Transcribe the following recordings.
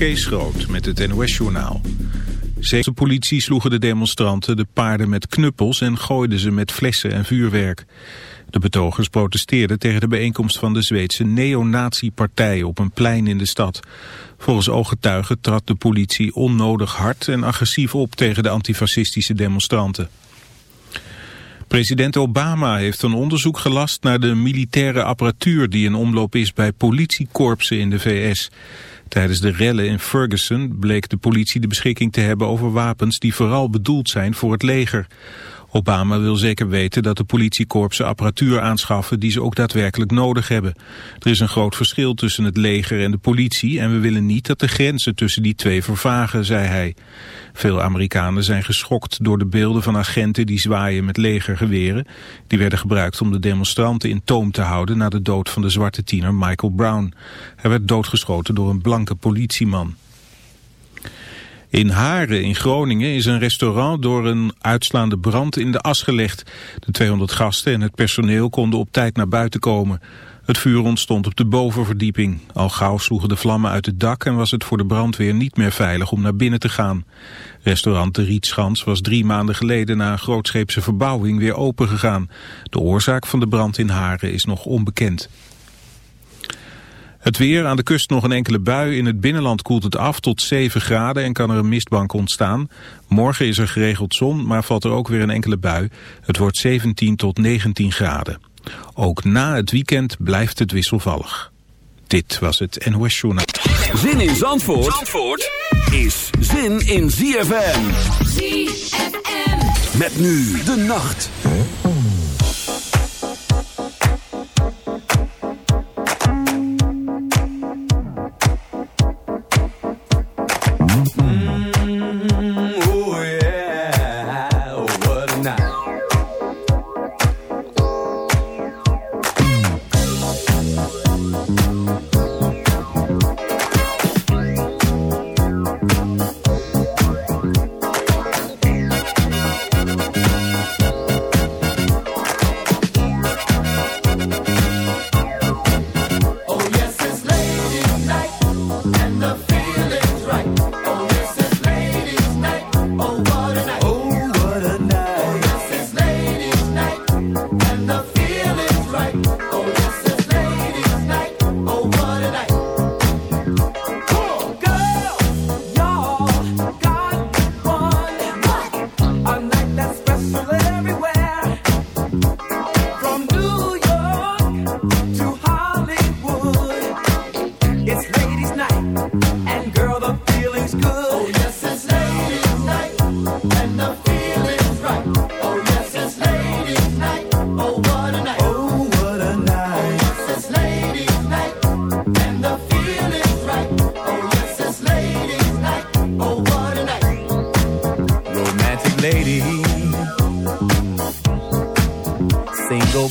Kees Groot met het NOS-journaal. Zeven politie sloegen de demonstranten de paarden met knuppels en gooiden ze met flessen en vuurwerk. De betogers protesteerden tegen de bijeenkomst van de Zweedse neonazi-partij op een plein in de stad. Volgens ooggetuigen trad de politie onnodig hard en agressief op tegen de antifascistische demonstranten. President Obama heeft een onderzoek gelast naar de militaire apparatuur die in omloop is bij politiekorpsen in de VS. Tijdens de rellen in Ferguson bleek de politie de beschikking te hebben over wapens die vooral bedoeld zijn voor het leger. Obama wil zeker weten dat de politiekorpsen apparatuur aanschaffen die ze ook daadwerkelijk nodig hebben. Er is een groot verschil tussen het leger en de politie en we willen niet dat de grenzen tussen die twee vervagen, zei hij. Veel Amerikanen zijn geschokt door de beelden van agenten die zwaaien met legergeweren. Die werden gebruikt om de demonstranten in toom te houden na de dood van de zwarte tiener Michael Brown. Hij werd doodgeschoten door een blanke politieman. In Haren in Groningen is een restaurant door een uitslaande brand in de as gelegd. De 200 gasten en het personeel konden op tijd naar buiten komen. Het vuur ontstond op de bovenverdieping. Al gauw sloegen de vlammen uit het dak en was het voor de brandweer niet meer veilig om naar binnen te gaan. Restaurant De Rietschans was drie maanden geleden na een grootscheepse verbouwing weer open gegaan. De oorzaak van de brand in Haren is nog onbekend. Het weer, aan de kust nog een enkele bui. In het binnenland koelt het af tot 7 graden en kan er een mistbank ontstaan. Morgen is er geregeld zon, maar valt er ook weer een enkele bui. Het wordt 17 tot 19 graden. Ook na het weekend blijft het wisselvallig. Dit was het NOS Journaal. Zin in Zandvoort, Zandvoort is zin in ZFM. ZFM. Met nu de nacht.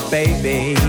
baby.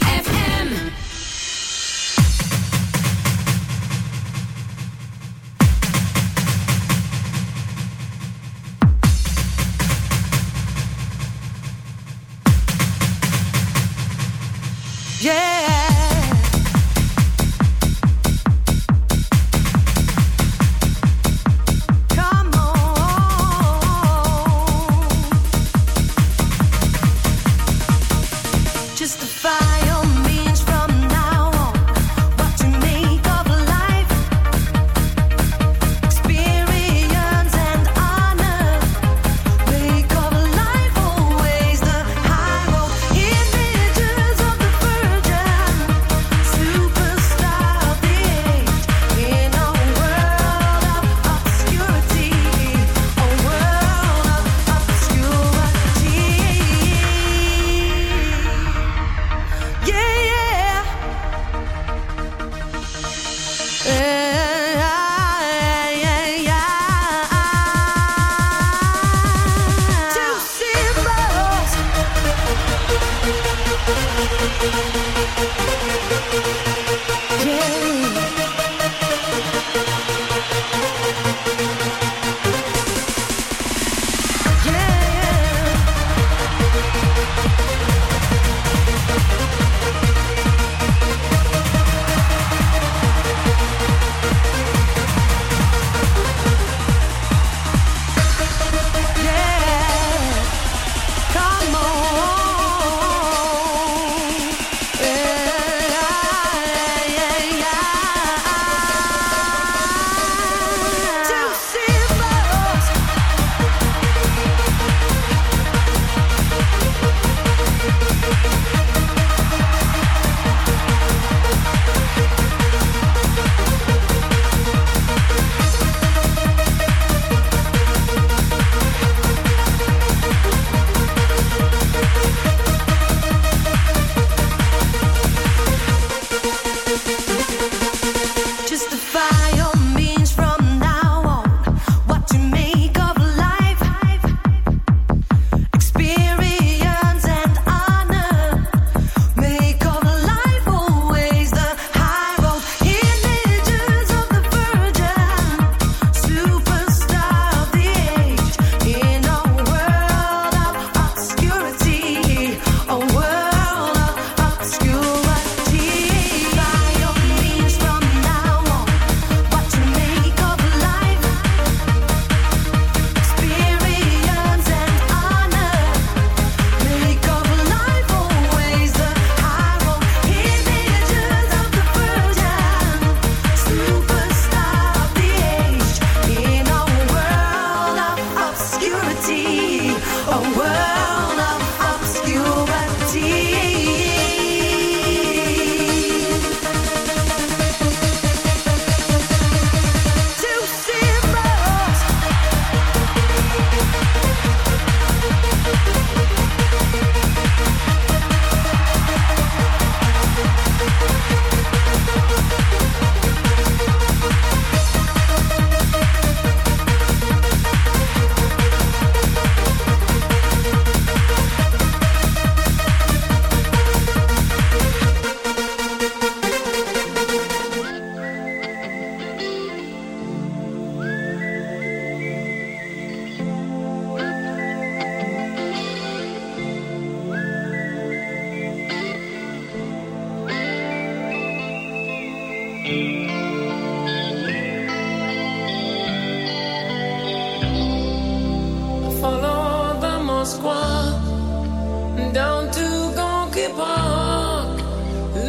Pasqua down to Gonky Park,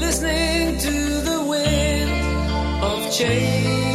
listening to the wind of change.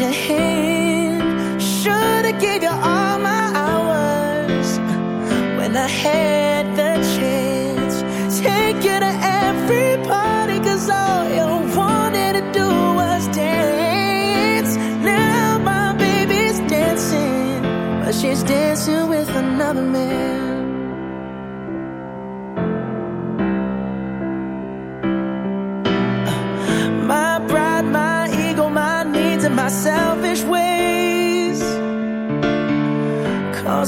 your hand. Should've gave you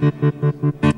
Thank you.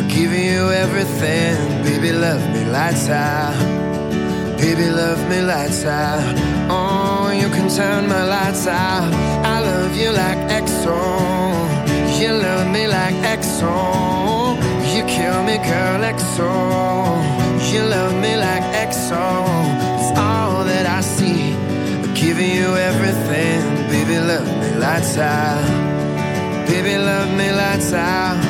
I'm give you everything. Baby, love me, lights out. Baby, love me, lights out. Oh, you can turn my lights out. I love you like XO. You love me like XO. You kill me, girl, XO. You love me like XO. It's all that I see. I'm giving you everything. Baby, love me, lights out. Baby, love me, lights out.